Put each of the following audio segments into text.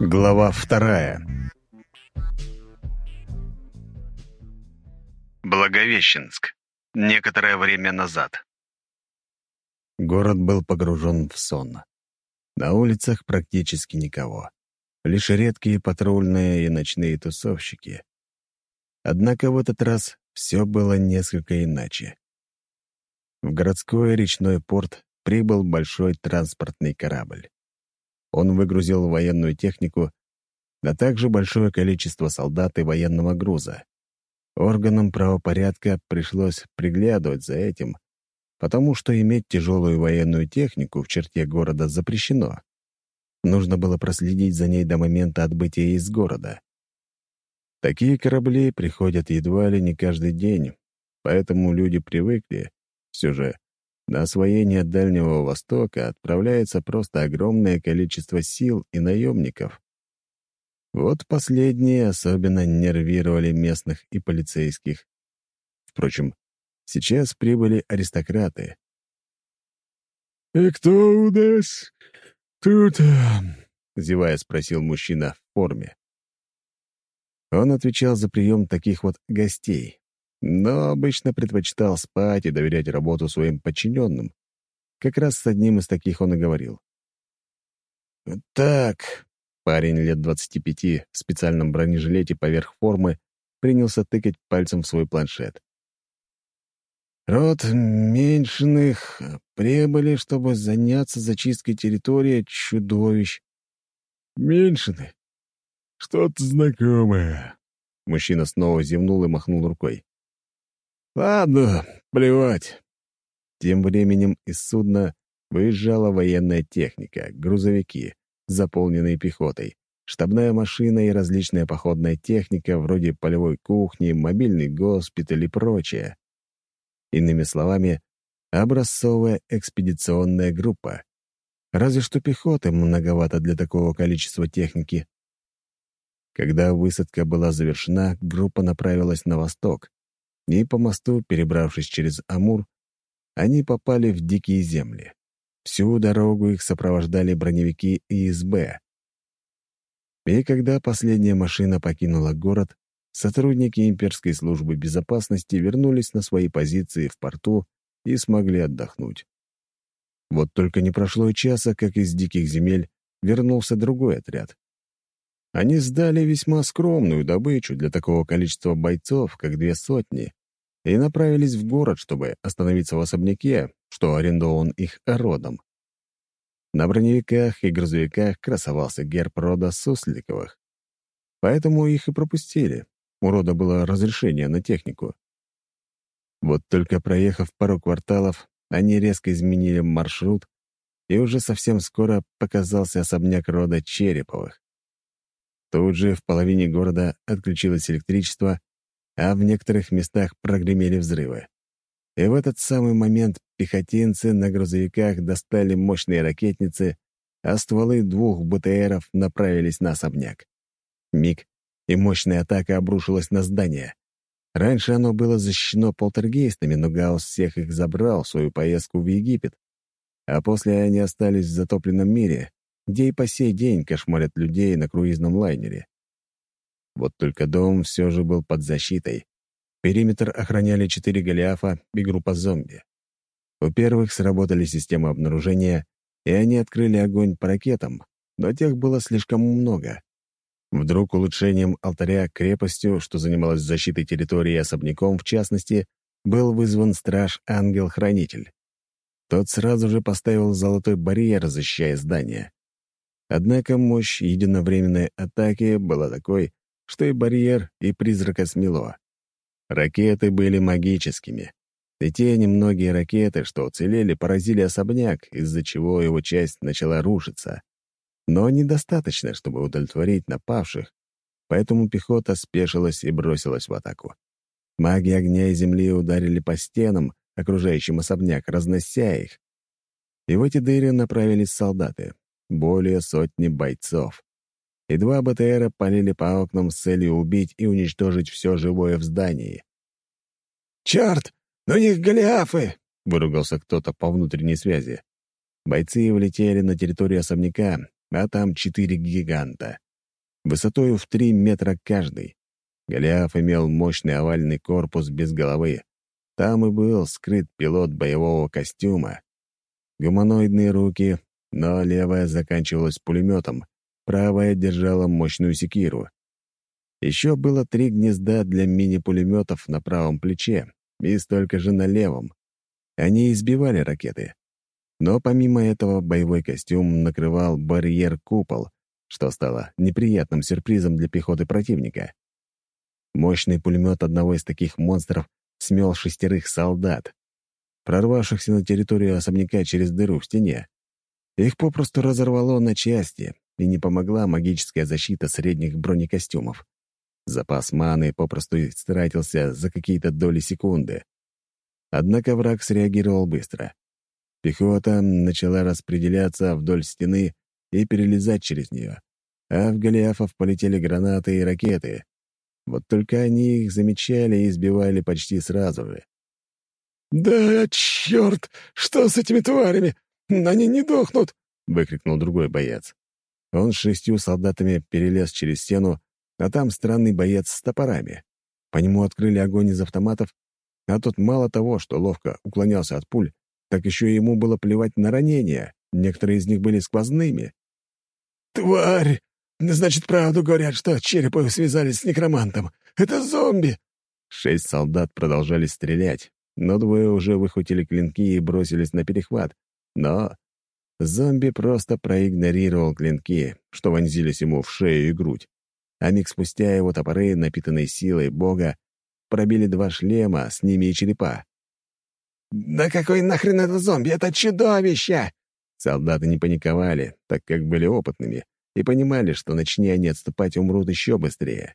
Глава вторая Благовещенск. Некоторое время назад. Город был погружен в сон. На улицах практически никого. Лишь редкие патрульные и ночные тусовщики. Однако в этот раз все было несколько иначе. В городской речной порт прибыл большой транспортный корабль. Он выгрузил военную технику, а также большое количество солдат и военного груза. Органам правопорядка пришлось приглядывать за этим, потому что иметь тяжелую военную технику в черте города запрещено. Нужно было проследить за ней до момента отбытия из города. Такие корабли приходят едва ли не каждый день, поэтому люди привыкли все же на освоение Дальнего Востока отправляется просто огромное количество сил и наемников. Вот последние особенно нервировали местных и полицейских. Впрочем, сейчас прибыли аристократы. «И кто у нас тут?» — зевая спросил мужчина в форме. Он отвечал за прием таких вот гостей, но обычно предпочитал спать и доверять работу своим подчиненным. Как раз с одним из таких он и говорил. «Так», — парень лет двадцати пяти в специальном бронежилете поверх формы принялся тыкать пальцем в свой планшет. «Род меньшинных прибыли, чтобы заняться зачисткой территории чудовищ». «Меньшины? Что-то знакомое». Мужчина снова зевнул и махнул рукой. Ладно, плевать. Тем временем из судна выезжала военная техника, грузовики, заполненные пехотой, штабная машина и различная походная техника вроде полевой кухни, мобильный госпиталь и прочее. Иными словами, образцовая экспедиционная группа. Разве что пехоты многовато для такого количества техники. Когда высадка была завершена, группа направилась на восток, и по мосту, перебравшись через Амур, они попали в дикие земли. Всю дорогу их сопровождали броневики ИСБ. И когда последняя машина покинула город, сотрудники имперской службы безопасности вернулись на свои позиции в порту и смогли отдохнуть. Вот только не прошло и часа, как из диких земель вернулся другой отряд. Они сдали весьма скромную добычу для такого количества бойцов, как две сотни, и направились в город, чтобы остановиться в особняке, что арендован их родом. На броневиках и грузовиках красовался герб рода Сусликовых. Поэтому их и пропустили. У рода было разрешение на технику. Вот только проехав пару кварталов, они резко изменили маршрут, и уже совсем скоро показался особняк рода Череповых. Тут же в половине города отключилось электричество, а в некоторых местах прогремели взрывы. И в этот самый момент пехотинцы на грузовиках достали мощные ракетницы, а стволы двух БТРов направились на особняк. Миг, и мощная атака обрушилась на здание. Раньше оно было защищено полтергейстами, но Гаусс всех их забрал в свою поездку в Египет. А после они остались в затопленном мире, где и по сей день кошмарят людей на круизном лайнере. Вот только дом все же был под защитой. Периметр охраняли четыре Голиафа и группа зомби. У первых сработали системы обнаружения, и они открыли огонь по ракетам, но тех было слишком много. Вдруг улучшением алтаря крепостью, что занималась защитой территории особняком в частности, был вызван страж-ангел-хранитель. Тот сразу же поставил золотой барьер, защищая здание. Однако мощь единовременной атаки была такой, что и барьер, и призрака смело. Ракеты были магическими. И те немногие ракеты, что уцелели, поразили особняк, из-за чего его часть начала рушиться. Но недостаточно, чтобы удовлетворить напавших, поэтому пехота спешилась и бросилась в атаку. Маги огня и земли ударили по стенам, окружающим особняк, разнося их. И в эти дыры направились солдаты, более сотни бойцов и два БТРа полили по окнам с целью убить и уничтожить все живое в здании. «Черт! У них голиафы!» — выругался кто-то по внутренней связи. Бойцы влетели на территорию особняка, а там четыре гиганта. Высотой в три метра каждый. Голиаф имел мощный овальный корпус без головы. Там и был скрыт пилот боевого костюма. Гуманоидные руки, но левая заканчивалась пулеметом, правая держала мощную секиру. Еще было три гнезда для мини-пулеметов на правом плече и столько же на левом. Они избивали ракеты. Но помимо этого боевой костюм накрывал барьер-купол, что стало неприятным сюрпризом для пехоты противника. Мощный пулемет одного из таких монстров смел шестерых солдат, прорвавшихся на территорию особняка через дыру в стене. Их попросту разорвало на части, и не помогла магическая защита средних бронекостюмов. Запас маны попросту истратился за какие-то доли секунды. Однако враг среагировал быстро. Пехота начала распределяться вдоль стены и перелезать через нее, а в Голиафов полетели гранаты и ракеты. Вот только они их замечали и избивали почти сразу же. «Да, черт! Что с этими тварями? Они не дохнут!» — выкрикнул другой боец. Он с шестью солдатами перелез через стену, а там странный боец с топорами. По нему открыли огонь из автоматов, а тот мало того, что ловко уклонялся от пуль, так еще и ему было плевать на ранения, некоторые из них были сквозными. «Тварь! Значит, правду говорят, что Череповы связались с некромантом. Это зомби!» Шесть солдат продолжали стрелять, но двое уже выхватили клинки и бросились на перехват. Но зомби просто проигнорировал клинки, что вонзились ему в шею и грудь. А миг спустя его топоры, напитанные силой бога, пробили два шлема, с ними и черепа. «Да какой нахрен это зомби? Это чудовище!» Солдаты не паниковали, так как были опытными, и понимали, что начни они отступать, умрут еще быстрее.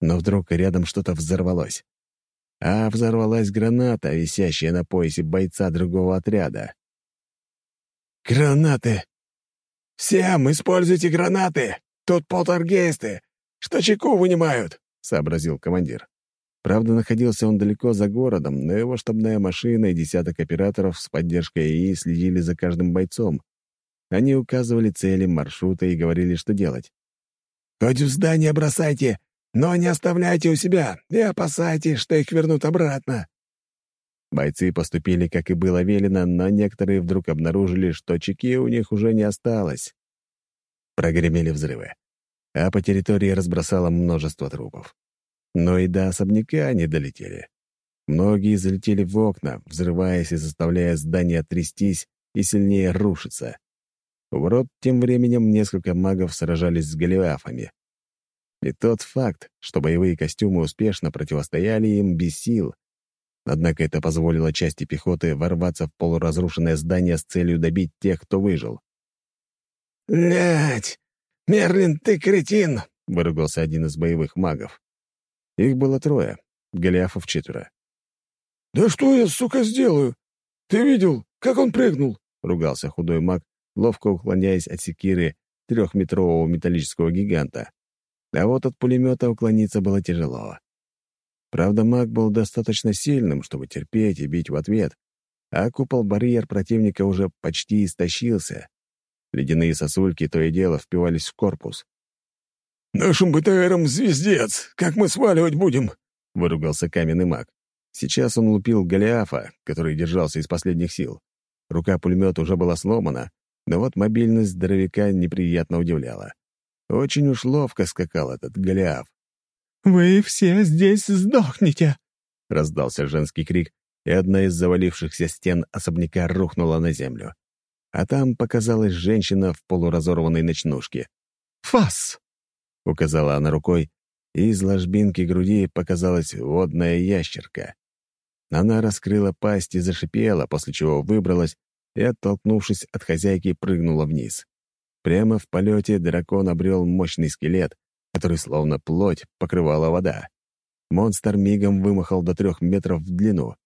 Но вдруг рядом что-то взорвалось. А взорвалась граната, висящая на поясе бойца другого отряда. «Гранаты! Всем используйте гранаты! Тут полтергейсты! Что чеку вынимают!» — сообразил командир. Правда, находился он далеко за городом, но его штабная машина и десяток операторов с поддержкой ИИ следили за каждым бойцом. Они указывали цели, маршруты и говорили, что делать. «Хоть в здание бросайте, но не оставляйте у себя и опасайтесь, что их вернут обратно». Бойцы поступили, как и было велено, но некоторые вдруг обнаружили, что чеки у них уже не осталось. Прогремели взрывы, а по территории разбросало множество трупов. Но и до особняка не долетели. Многие залетели в окна, взрываясь и заставляя здание трястись и сильнее рушиться. У ворот тем временем несколько магов сражались с голиафами. И тот факт, что боевые костюмы успешно противостояли им, бесил. Однако это позволило части пехоты ворваться в полуразрушенное здание с целью добить тех, кто выжил. «Блядь! Мерлин, ты кретин!» — выругался один из боевых магов. Их было трое, Голиафов четверо. «Да что я, сука, сделаю? Ты видел, как он прыгнул?» — ругался худой маг, ловко уклоняясь от секиры трехметрового металлического гиганта. А вот от пулемета уклониться было тяжело. Правда, маг был достаточно сильным, чтобы терпеть и бить в ответ, а купол-барьер противника уже почти истощился. Ледяные сосульки то и дело впивались в корпус. «Нашим БТРом звездец! Как мы сваливать будем?» — выругался каменный маг. Сейчас он лупил Голиафа, который держался из последних сил. Рука пулемета уже была сломана, но вот мобильность здоровяка неприятно удивляла. Очень уж ловко скакал этот Голиаф. «Вы все здесь сдохнете!» — раздался женский крик, и одна из завалившихся стен особняка рухнула на землю. А там показалась женщина в полуразорванной ночнушке. «Фас!» — указала она рукой, и из ложбинки груди показалась водная ящерка. Она раскрыла пасть и зашипела, после чего выбралась и, оттолкнувшись от хозяйки, прыгнула вниз. Прямо в полете дракон обрел мощный скелет, который словно плоть покрывала вода. Монстр мигом вымахал до трех метров в длину.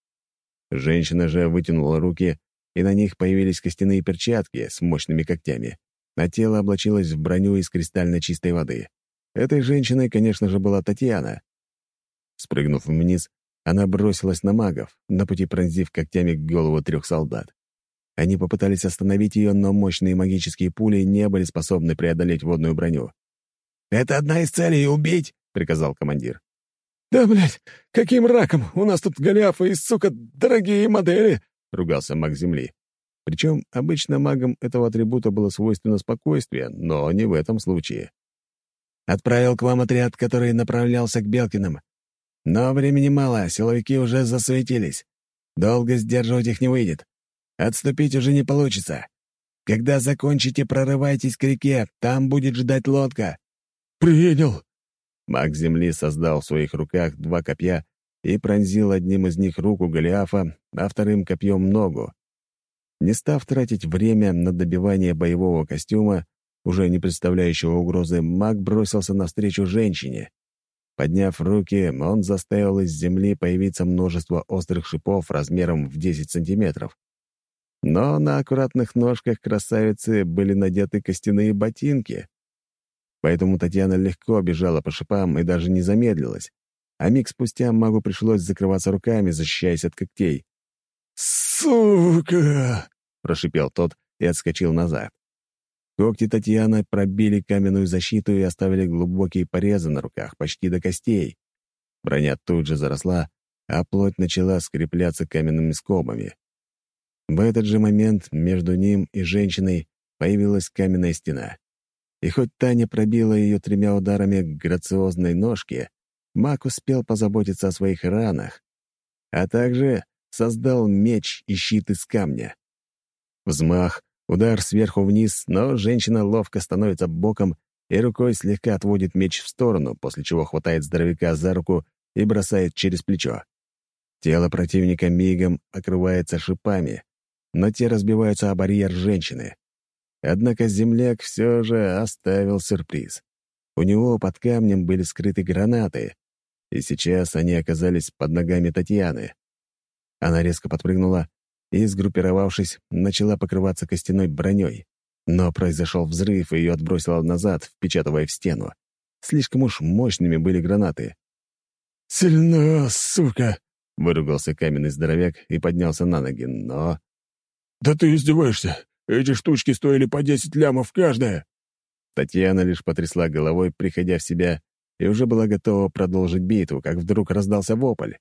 Женщина же вытянула руки, и на них появились костяные перчатки с мощными когтями, а тело облачилось в броню из кристально чистой воды. Этой женщиной, конечно же, была Татьяна. Спрыгнув вниз, Она бросилась на магов, на пути пронзив когтями голову трех солдат. Они попытались остановить ее, но мощные магические пули не были способны преодолеть водную броню. «Это одна из целей — убить!» — приказал командир. «Да, блядь, каким раком? У нас тут голиафы и, сука, дорогие модели!» — ругался маг Земли. Причем обычно магам этого атрибута было свойственно спокойствие, но не в этом случае. «Отправил к вам отряд, который направлялся к Белкиным. Но времени мало, силовики уже засуетились. Долго сдерживать их не выйдет. Отступить уже не получится. Когда закончите, прорывайтесь к реке, там будет ждать лодка». «Принял!» Маг Земли создал в своих руках два копья и пронзил одним из них руку Голиафа, а вторым копьем ногу. Не став тратить время на добивание боевого костюма, уже не представляющего угрозы, маг бросился навстречу женщине. Подняв руки, он заставил из земли появиться множество острых шипов размером в 10 сантиметров. Но на аккуратных ножках красавицы были надеты костяные ботинки. Поэтому Татьяна легко бежала по шипам и даже не замедлилась. А миг спустя магу пришлось закрываться руками, защищаясь от когтей. «Сука!» — прошипел тот и отскочил назад. Когти Татьяны пробили каменную защиту и оставили глубокие порезы на руках, почти до костей. Броня тут же заросла, а плоть начала скрепляться каменными скобами. В этот же момент между ним и женщиной появилась каменная стена. И хоть Таня пробила ее тремя ударами грациозной ножки, маг успел позаботиться о своих ранах, а также создал меч и щит из камня. Взмах, Удар сверху вниз, но женщина ловко становится боком и рукой слегка отводит меч в сторону, после чего хватает здоровяка за руку и бросает через плечо. Тело противника мигом окрывается шипами, но те разбиваются о барьер женщины. Однако земляк все же оставил сюрприз. У него под камнем были скрыты гранаты, и сейчас они оказались под ногами Татьяны. Она резко подпрыгнула и, сгруппировавшись, начала покрываться костяной броней. Но произошел взрыв, и ее отбросило назад, впечатывая в стену. Слишком уж мощными были гранаты. «Сильно, сука!» — выругался каменный здоровяк и поднялся на ноги, но... «Да ты издеваешься! Эти штучки стоили по десять лямов каждая!» Татьяна лишь потрясла головой, приходя в себя, и уже была готова продолжить битву, как вдруг раздался вопль.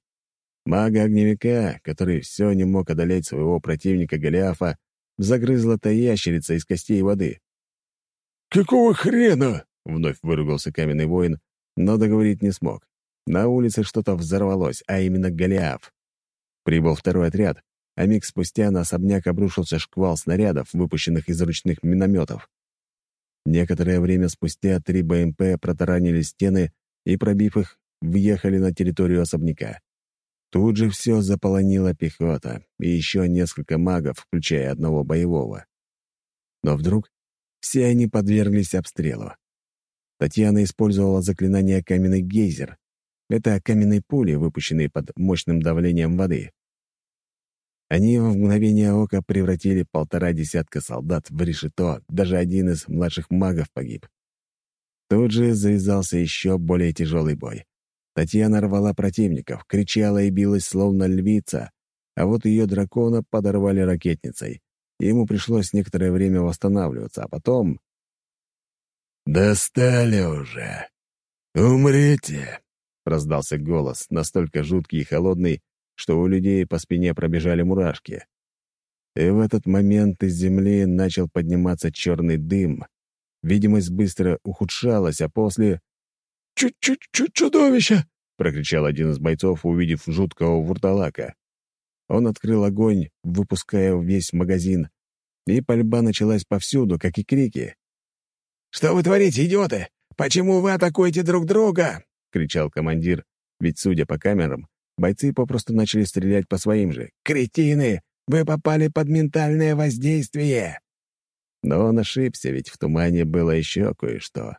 Мага-огневика, который все не мог одолеть своего противника Голиафа, загрызла та ящерица из костей воды. «Какого хрена?» — вновь выругался каменный воин, но договорить не смог. На улице что-то взорвалось, а именно Голиаф. Прибыл второй отряд, а миг спустя на особняк обрушился шквал снарядов, выпущенных из ручных минометов. Некоторое время спустя три БМП протаранили стены и, пробив их, въехали на территорию особняка. Тут же все заполонила пехота и еще несколько магов, включая одного боевого. Но вдруг все они подверглись обстрелу. Татьяна использовала заклинание «Каменный гейзер». Это каменные пули, выпущенные под мощным давлением воды. Они в мгновение ока превратили полтора десятка солдат в решето, даже один из младших магов погиб. Тут же завязался еще более тяжелый бой. Татьяна рвала противников, кричала и билась, словно львица, а вот ее дракона подорвали ракетницей. ему пришлось некоторое время восстанавливаться, а потом... «Достали уже! Умрите!» — раздался голос, настолько жуткий и холодный, что у людей по спине пробежали мурашки. И в этот момент из земли начал подниматься черный дым. Видимость быстро ухудшалась, а после «Чу-чу-чу-чудовище!» — прокричал один из бойцов, увидев жуткого вурдалака. Он открыл огонь, выпуская весь магазин, и пальба началась повсюду, как и крики. «Что вы творите, идиоты? Почему вы атакуете друг друга?» — кричал командир, ведь, судя по камерам, бойцы попросту начали стрелять по своим же. «Кретины! Вы попали под ментальное воздействие!» Но он ошибся, ведь в тумане было еще кое-что.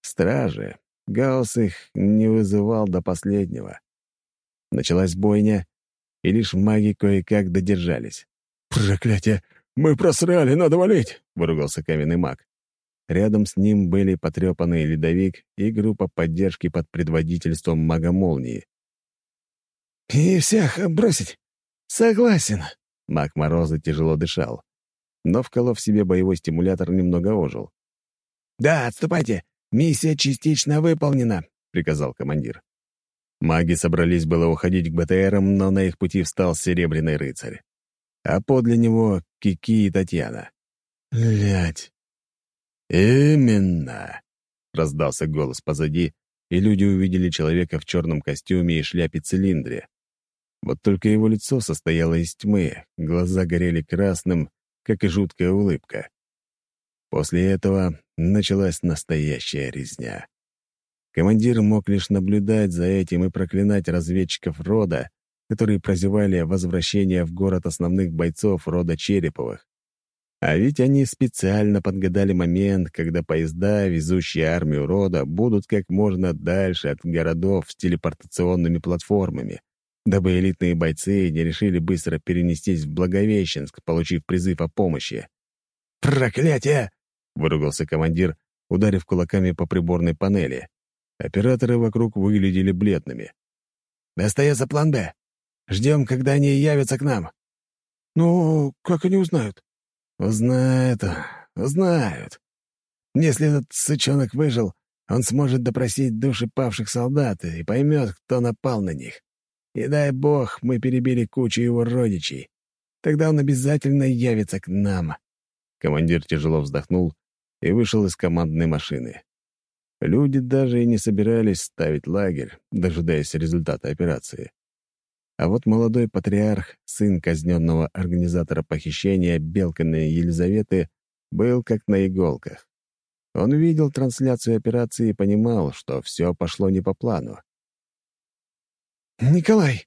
Стражи, Гаусс их не вызывал до последнего. Началась бойня, и лишь маги кое-как додержались. «Проклятие! Мы просрали, надо валить!» — выругался каменный маг. Рядом с ним были потрепанный ледовик и группа поддержки под предводительством мага молнии. «И всех бросить? Согласен». Маг Мороза тяжело дышал, но, вколов себе боевой стимулятор, немного ожил. «Да, отступайте. Миссия частично выполнена», — приказал командир. Маги собрались было уходить к БТРам, но на их пути встал Серебряный рыцарь. А подле него — Кики и Татьяна. «Лядь!» «Именно!» — раздался голос позади, и люди увидели человека в черном костюме и шляпе-цилиндре. Вот только его лицо состояло из тьмы, глаза горели красным, как и жуткая улыбка. После этого началась настоящая резня. Командир мог лишь наблюдать за этим и проклинать разведчиков рода, которые прозевали возвращение в город основных бойцов рода Череповых. А ведь они специально подгадали момент, когда поезда, везущие армию рода, будут как можно дальше от городов с телепортационными платформами, дабы элитные бойцы не решили быстро перенестись в Благовещенск, получив призыв о помощи. «Проклятие!» — выругался командир, ударив кулаками по приборной панели. Операторы вокруг выглядели бледными. «Остается план «Б». Ждем, когда они явятся к нам». «Ну, как они узнают?» «Узнают, узнают. Если этот сучонок выжил, он сможет допросить души павших солдат и поймет, кто напал на них. И дай бог, мы перебили кучу его родичей. Тогда он обязательно явится к нам». Командир тяжело вздохнул и вышел из командной машины. Люди даже и не собирались ставить лагерь, дожидаясь результата операции. А вот молодой патриарх, сын казненного организатора похищения Белкиной Елизаветы, был как на иголках. Он видел трансляцию операции и понимал, что все пошло не по плану. «Николай,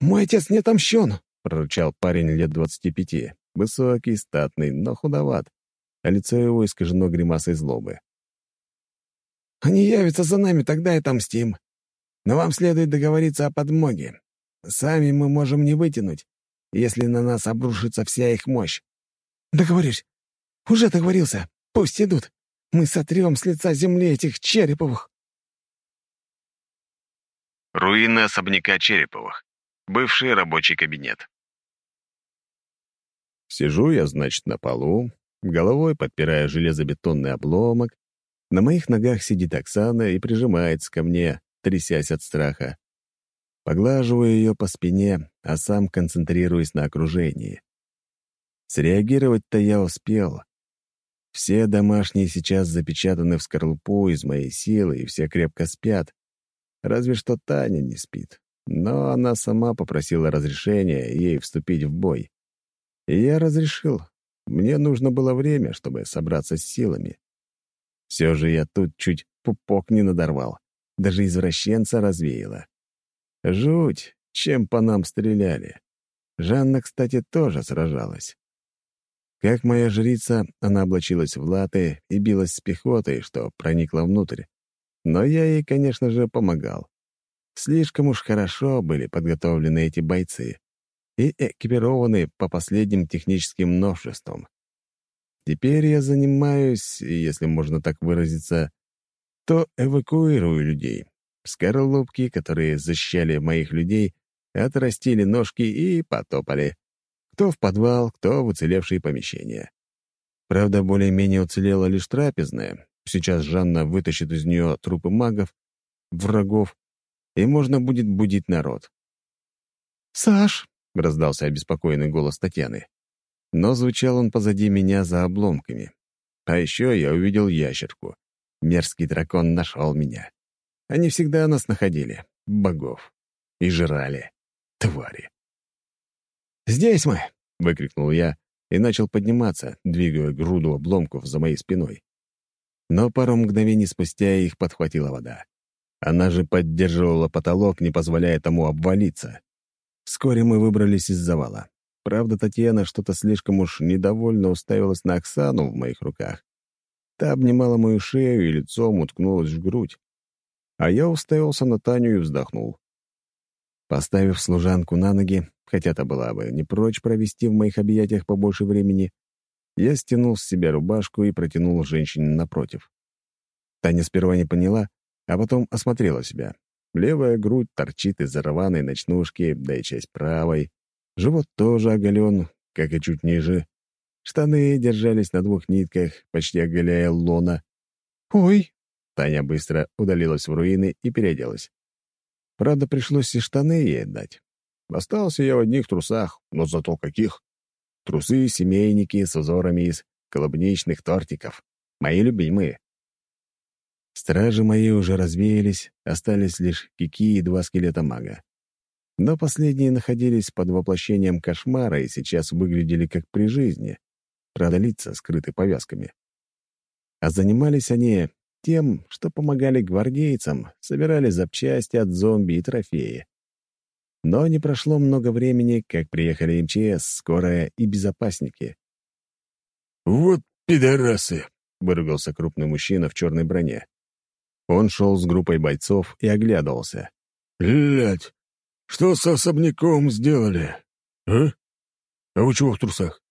мой отец не отомщен!» — прорычал парень лет двадцати пяти. Высокий, статный, но худоват, а лицо его искажено гримасой злобы. «Они явятся за нами, тогда и отомстим. Но вам следует договориться о подмоге. Сами мы можем не вытянуть, если на нас обрушится вся их мощь. Договорюсь. Уже договорился. Пусть идут. Мы сотрем с лица земли этих Череповых. Руины особняка Череповых. Бывший рабочий кабинет. Сижу я, значит, на полу, головой подпирая железобетонный обломок. На моих ногах сидит Оксана и прижимается ко мне, трясясь от страха. Поглаживаю ее по спине, а сам концентрируюсь на окружении. Среагировать-то я успел. Все домашние сейчас запечатаны в скорлупу из моей силы, и все крепко спят. Разве что Таня не спит. Но она сама попросила разрешения ей вступить в бой. И я разрешил. Мне нужно было время, чтобы собраться с силами. Все же я тут чуть пупок не надорвал. Даже извращенца развеяло. Жуть, чем по нам стреляли. Жанна, кстати, тоже сражалась. Как моя жрица, она облачилась в латы и билась с пехотой, что проникла внутрь. Но я ей, конечно же, помогал. Слишком уж хорошо были подготовлены эти бойцы и экипированы по последним техническим новшествам. Теперь я занимаюсь, если можно так выразиться, то эвакуирую людей, Скорлупки, которые защищали моих людей, отрастили ножки и потопали. Кто в подвал, кто в уцелевшие помещения. Правда, более-менее уцелела лишь трапезная. Сейчас Жанна вытащит из нее трупы магов, врагов, и можно будет будить народ. «Саш!» — раздался обеспокоенный голос Татьяны. Но звучал он позади меня за обломками. А еще я увидел ящерку. Мерзкий дракон нашел меня. Они всегда нас находили, богов, и жрали, твари. «Здесь мы!» — выкрикнул я и начал подниматься, двигая груду обломков за моей спиной. Но пару мгновений спустя их подхватила вода. Она же поддерживала потолок, не позволяя тому обвалиться. Вскоре мы выбрались из завала. Правда, Татьяна что-то слишком уж недовольно уставилась на Оксану в моих руках. Та обнимала мою шею и лицом уткнулась в грудь а я уставился на Таню и вздохнул. Поставив служанку на ноги, хотя та была бы не прочь провести в моих объятиях побольше времени, я стянул с себя рубашку и протянул женщине напротив. Таня сперва не поняла, а потом осмотрела себя. Левая грудь торчит из рваной ночнушки, да и часть правой. Живот тоже оголен, как и чуть ниже. Штаны держались на двух нитках, почти оголяя лона. «Ой!» Таня быстро удалилась в руины и переоделась. Правда, пришлось и штаны ей отдать. Остался я в одних трусах, но зато каких. Трусы-семейники с узорами из клубничных тортиков. Мои любимые. Стражи мои уже развеялись, остались лишь кики и два скелета мага. Но последние находились под воплощением кошмара и сейчас выглядели как при жизни, правда, лица скрыты повязками. А занимались они тем, что помогали гвардейцам, собирали запчасти от зомби и трофеи. Но не прошло много времени, как приехали МЧС, скорая и безопасники. «Вот пидорасы!» — выругался крупный мужчина в черной броне. Он шел с группой бойцов и оглядывался. «Блядь, что с особняком сделали? А? А вы чего в трусах?»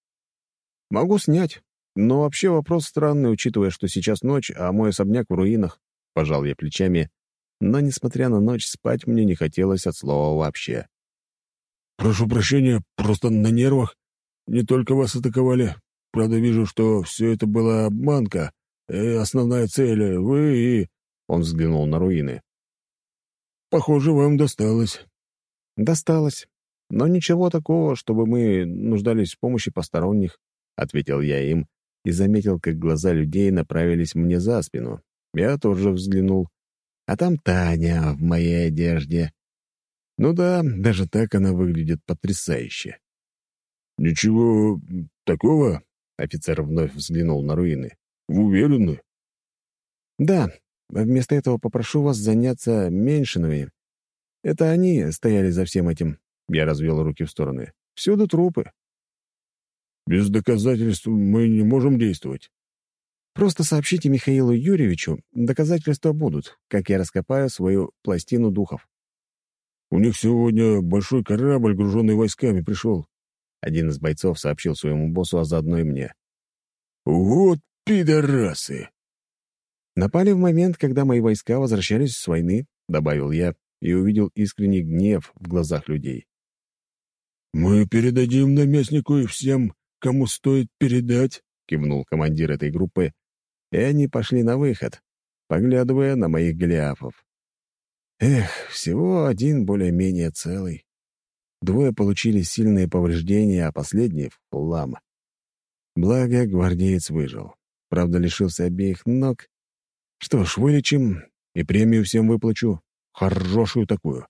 «Могу снять. Но вообще вопрос странный, учитывая, что сейчас ночь, а мой особняк в руинах». Пожал я плечами, но, несмотря на ночь, спать мне не хотелось от слова вообще. «Прошу прощения, просто на нервах. Не только вас атаковали. Правда, вижу, что все это была обманка. И основная цель — вы и...» Он взглянул на руины. «Похоже, вам досталось». «Досталось. Но ничего такого, чтобы мы нуждались в помощи посторонних», — ответил я им и заметил, как глаза людей направились мне за спину. Я тоже взглянул. А там Таня в моей одежде. Ну да, даже так она выглядит потрясающе. «Ничего такого?» — офицер вновь взглянул на руины. «Вы уверены?» «Да, Вместо этого попрошу вас заняться меньшинами. Это они стояли за всем этим. Я развел руки в стороны. Всюду трупы. Без доказательств мы не можем действовать. Просто сообщите Михаилу Юрьевичу, доказательства будут, как я раскопаю свою пластину духов. У них сегодня большой корабль, груженный войсками, пришел. Один из бойцов сообщил своему боссу, а заодно и мне. «Вот пидорасы!» Напали в момент, когда мои войска возвращались с войны, добавил я и увидел искренний гнев в глазах людей. Мы передадим наместнику и всем, кому стоит передать, кивнул командир этой группы, и они пошли на выход, поглядывая на моих голиафов. Эх, всего один более-менее целый. Двое получили сильные повреждения, а последний — в хлам. Благо, гвардеец выжил. Правда, лишился обеих ног что ж, вылечим и премию всем выплачу. Хорошую такую.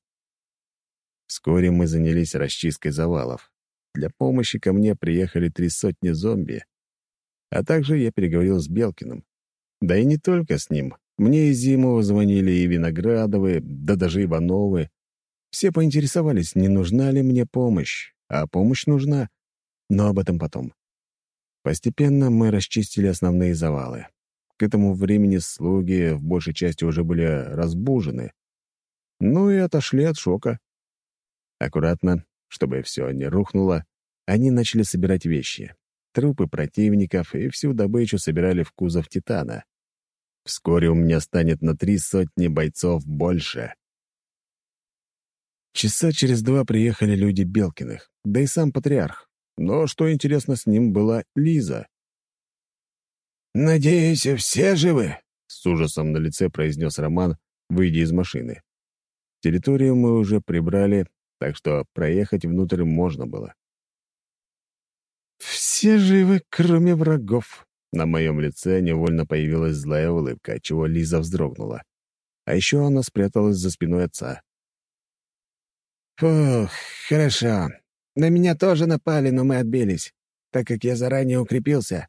Вскоре мы занялись расчисткой завалов. Для помощи ко мне приехали три сотни зомби. А также я переговорил с Белкиным. Да и не только с ним. Мне и Зимова звонили, и Виноградовы, да даже Ивановы. Все поинтересовались, не нужна ли мне помощь. А помощь нужна. Но об этом потом. Постепенно мы расчистили основные завалы. К этому времени слуги в большей части уже были разбужены. Ну и отошли от шока. Аккуратно, чтобы все не рухнуло, они начали собирать вещи. Трупы противников и всю добычу собирали в кузов «Титана». Вскоре у меня станет на три сотни бойцов больше. Часа через два приехали люди Белкиных, да и сам патриарх. Но, что интересно, с ним была Лиза. «Надеюсь, все живы?» — с ужасом на лице произнес Роман, выйдя из машины. Территорию мы уже прибрали, так что проехать внутрь можно было. «Все живы, кроме врагов». На моем лице невольно появилась злая улыбка, чего Лиза вздрогнула. А еще она спряталась за спиной отца. «Фух, хорошо. На меня тоже напали, но мы отбились, так как я заранее укрепился.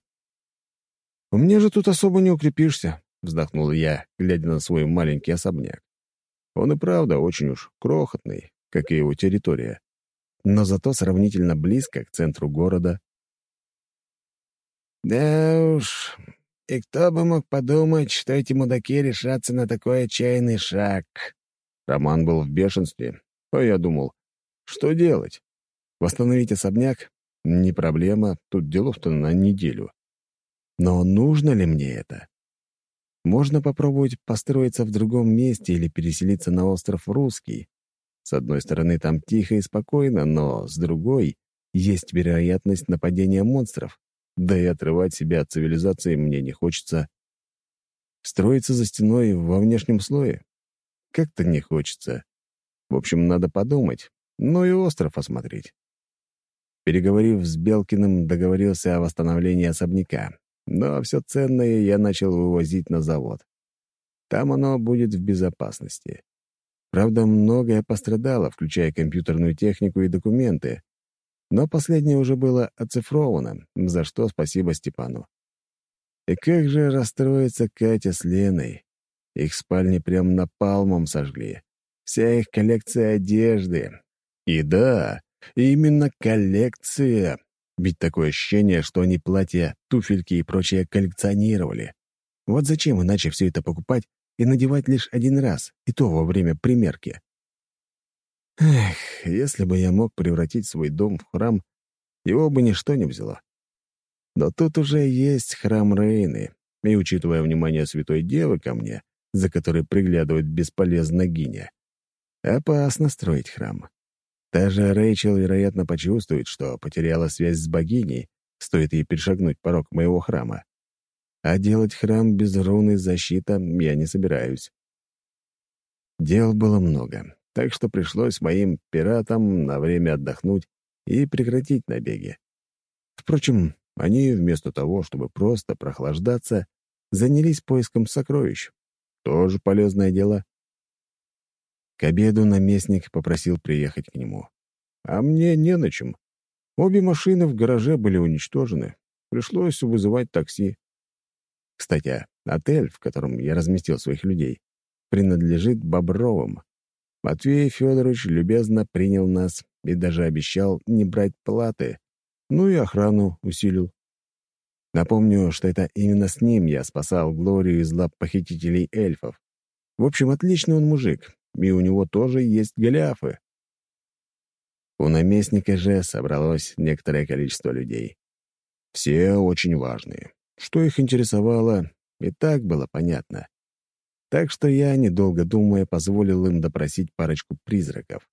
«У меня же тут особо не укрепишься», — вздохнул я, глядя на свой маленький особняк. Он и правда очень уж крохотный, как и его территория, но зато сравнительно близко к центру города. «Да уж, и кто бы мог подумать, что эти мудаки решатся на такой отчаянный шаг?» Роман был в бешенстве, а я думал, что делать? Восстановить особняк? Не проблема, тут делов-то на неделю. Но нужно ли мне это? Можно попробовать построиться в другом месте или переселиться на остров Русский. С одной стороны, там тихо и спокойно, но с другой есть вероятность нападения монстров. Да и отрывать себя от цивилизации мне не хочется. Строиться за стеной во внешнем слое? Как-то не хочется. В общем, надо подумать. Ну и остров осмотреть. Переговорив с Белкиным, договорился о восстановлении особняка. Но все ценное я начал вывозить на завод. Там оно будет в безопасности. Правда, многое пострадало, включая компьютерную технику и документы. Но последнее уже было оцифровано, за что спасибо Степану. И как же расстроится Катя с Леной. Их спальни прям напалмом сожгли. Вся их коллекция одежды. И да, именно коллекция. Ведь такое ощущение, что они платья, туфельки и прочее коллекционировали. Вот зачем иначе все это покупать и надевать лишь один раз, и то во время примерки? Эх, если бы я мог превратить свой дом в храм, его бы ничто не взяло. Но тут уже есть храм Рейны, и, учитывая внимание Святой Девы ко мне, за которой приглядывает бесполезно Гиня, опасно строить храм. Даже Рэйчел, вероятно, почувствует, что потеряла связь с богиней, стоит ей перешагнуть порог моего храма. А делать храм без руны защита я не собираюсь. Дел было много, так что пришлось моим пиратам на время отдохнуть и прекратить набеги. Впрочем, они вместо того, чтобы просто прохлаждаться, занялись поиском сокровищ. Тоже полезное дело. К обеду наместник попросил приехать к нему. А мне не на чем. Обе машины в гараже были уничтожены. Пришлось вызывать такси. Кстати, отель, в котором я разместил своих людей, принадлежит Бобровым. Матвей Федорович любезно принял нас и даже обещал не брать платы, ну и охрану усилил. Напомню, что это именно с ним я спасал Глорию из лап похитителей эльфов. В общем, отличный он мужик, и у него тоже есть голиафы. У наместника же собралось некоторое количество людей. Все очень важные. Что их интересовало, и так было понятно. Так что я, недолго думая, позволил им допросить парочку призраков.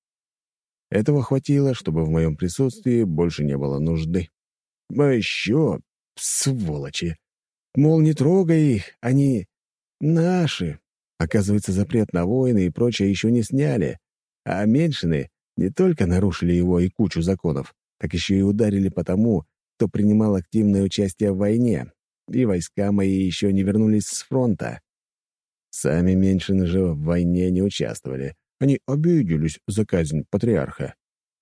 Этого хватило, чтобы в моем присутствии больше не было нужды. А еще, сволочи! Мол, не трогай их, они наши. Оказывается, запрет на войны и прочее еще не сняли, а меньшины не только нарушили его и кучу законов, так еще и ударили по тому, кто принимал активное участие в войне, и войска мои еще не вернулись с фронта. Сами меньшины же в войне не участвовали. Они обиделись за казнь патриарха.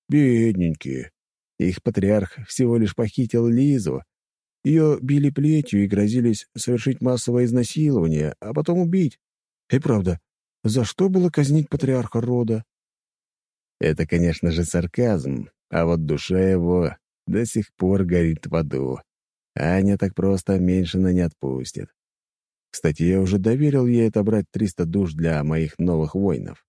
Бедненькие. Их патриарх всего лишь похитил Лизу. Ее били плетью и грозились совершить массовое изнасилование, а потом убить. И правда, за что было казнить патриарха рода? Это, конечно же, сарказм, а вот душа его до сих пор горит в аду. Аня так просто меньшина не отпустит. Кстати, я уже доверил ей отобрать 300 душ для моих новых воинов.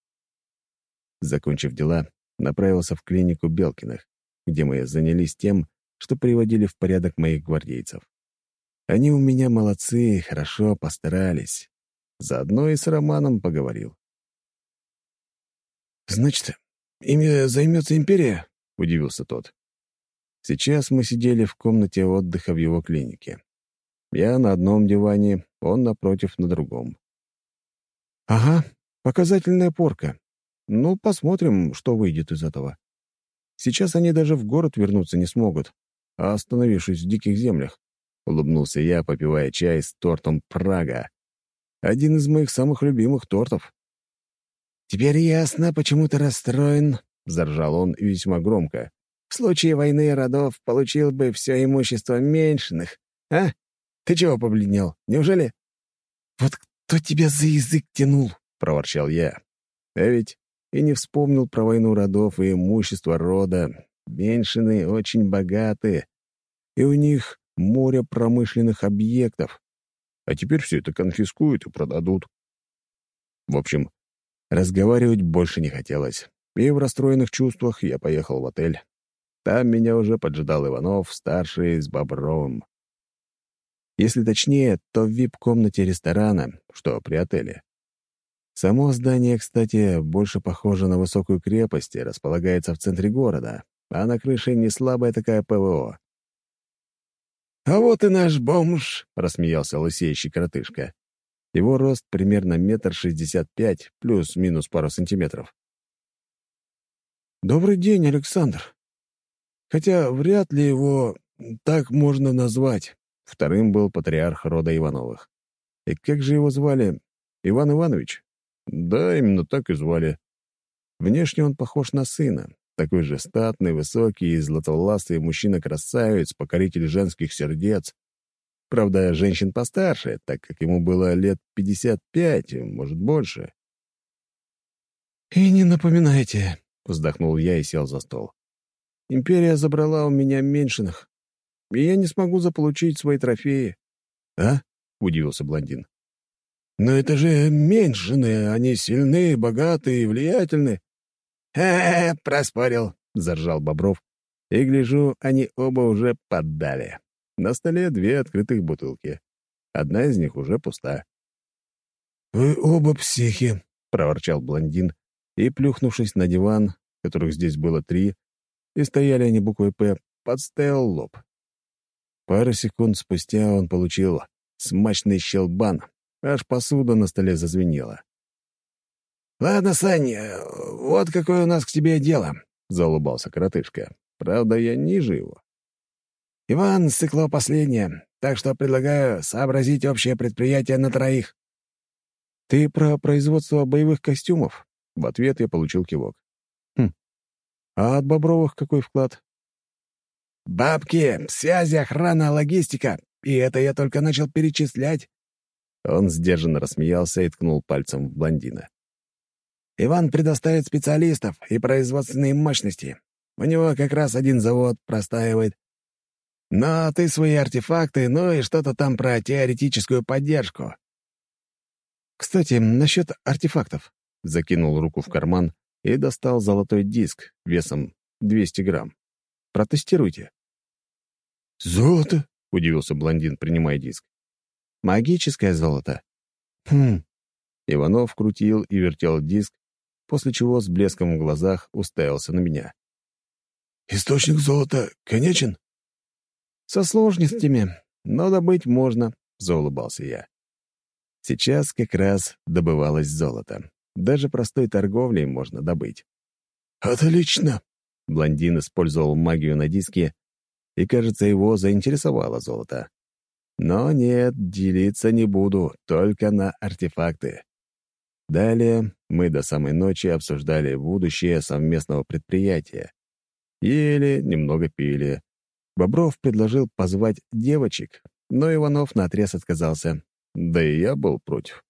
Закончив дела, направился в клинику Белкиных, где мы занялись тем, что приводили в порядок моих гвардейцев. Они у меня молодцы, хорошо постарались. Заодно и с Романом поговорил. «Значит, ими займется империя?» — удивился тот. Сейчас мы сидели в комнате отдыха в его клинике. Я на одном диване, он напротив на другом. «Ага, показательная порка. Ну, посмотрим, что выйдет из этого. Сейчас они даже в город вернуться не смогут, а остановившись в диких землях», — улыбнулся я, попивая чай с тортом «Прага», один из моих самых любимых тортов. «Теперь ясно, почему ты расстроен», — заржал он весьма громко. «В случае войны родов получил бы все имущество меньшиных. А? Ты чего побледнел? Неужели?» «Вот кто тебя за язык тянул?» — проворчал я. А ведь и не вспомнил про войну родов и имущество рода. Меньшины очень богаты, и у них море промышленных объектов а теперь все это конфискуют и продадут. В общем, разговаривать больше не хотелось, и в расстроенных чувствах я поехал в отель. Там меня уже поджидал Иванов, старший, с Бобровым. Если точнее, то в вип-комнате ресторана, что при отеле. Само здание, кстати, больше похоже на высокую крепость и располагается в центре города, а на крыше не слабая такая ПВО. «А вот и наш бомж», — рассмеялся лысеющий коротышка. Его рост примерно метр шестьдесят пять, плюс-минус пару сантиметров. «Добрый день, Александр. Хотя вряд ли его так можно назвать». Вторым был патриарх рода Ивановых. И как же его звали? Иван Иванович? Да, именно так и звали. Внешне он похож на сына. Такой же статный, высокий и златовласый мужчина-красавец, покоритель женских сердец. Правда, женщин постарше, так как ему было лет 55, может, больше. «И не напоминайте», — вздохнул я и сел за стол. «Империя забрала у меня меньшинах, и я не смогу заполучить свои трофеи». «А?» — удивился блондин. «Но это же меньшины, они сильны, богаты и влиятельны». «Э-э-э, проспорил», — заржал Бобров. И, гляжу, они оба уже поддали. На столе две открытых бутылки. Одна из них уже пуста. «Вы оба психи», — проворчал блондин, и, плюхнувшись на диван, которых здесь было три, и стояли они буквой «П», подставил лоб. Пару секунд спустя он получил смачный щелбан, аж посуда на столе зазвенела. «Ладно, Сань, вот какое у нас к тебе дело», — заулыбался коротышка. «Правда, я ниже его». «Иван, стекло последнее, так что предлагаю сообразить общее предприятие на троих». «Ты про производство боевых костюмов?» В ответ я получил кивок. «Хм. А от Бобровых какой вклад?» «Бабки, связи, охрана, логистика. И это я только начал перечислять». Он сдержанно рассмеялся и ткнул пальцем в блондина. «Иван предоставит специалистов и производственные мощности. У него как раз один завод простаивает. Но ты свои артефакты, ну и что-то там про теоретическую поддержку». «Кстати, насчет артефактов». Закинул руку в карман и достал золотой диск весом 200 грамм. Протестируйте». «Золото?» — удивился блондин, принимая диск. «Магическое золото». «Хм». Иванов крутил и вертел диск, после чего с блеском в глазах уставился на меня. «Источник золота конечен?» «Со сложностями, но добыть можно», — заулыбался я. Сейчас как раз добывалось золото. Даже простой торговлей можно добыть. «Отлично!» Блондин использовал магию на диске, и, кажется, его заинтересовало золото. Но нет, делиться не буду, только на артефакты. Далее мы до самой ночи обсуждали будущее совместного предприятия. Ели, немного пили. Бобров предложил позвать девочек, но Иванов наотрез отказался. Да и я был против.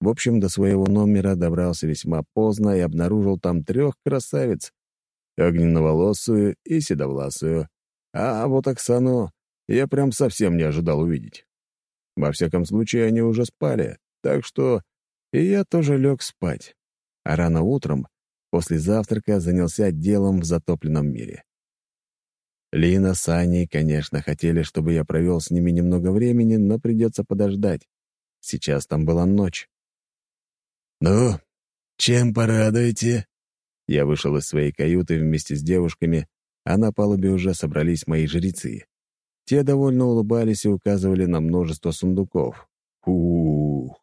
В общем, до своего номера добрался весьма поздно и обнаружил там трех красавиц, огненноволосую и седовласую. А вот Оксану я прям совсем не ожидал увидеть. Во всяком случае, они уже спали, так что и я тоже лег спать. А рано утром, после завтрака, занялся делом в затопленном мире. Лина с Аней, конечно, хотели, чтобы я провел с ними немного времени, но придется подождать. Сейчас там была ночь. «Ну, чем порадуете?» Я вышел из своей каюты вместе с девушками, а на палубе уже собрались мои жрецы. Те довольно улыбались и указывали на множество сундуков. Ух!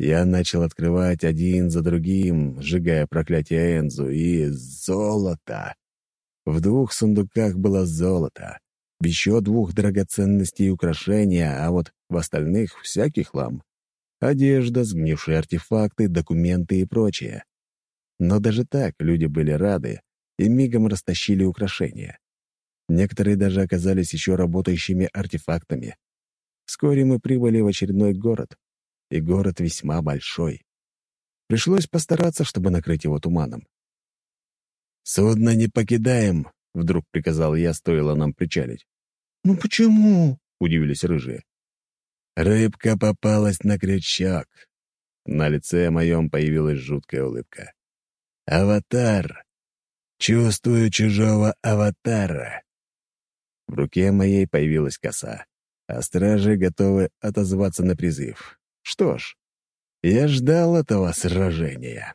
Я начал открывать один за другим, сжигая проклятие Энзу, и золото. В двух сундуках было золото, в еще двух драгоценности и украшения, а вот в остальных — всякий хлам. Одежда, сгнившие артефакты, документы и прочее. Но даже так люди были рады и мигом растащили украшения. Некоторые даже оказались еще работающими артефактами. Вскоре мы прибыли в очередной город, и город весьма большой. Пришлось постараться, чтобы накрыть его туманом. «Судно не покидаем», — вдруг приказал я, стоило нам причалить. «Ну почему?» — удивились рыжие. «Рыбка попалась на крючок». На лице моем появилась жуткая улыбка. «Аватар! Чувствую чужого аватара!» В руке моей появилась коса. а стражи готовы отозваться на призыв. Что ж, я ждал этого сражения.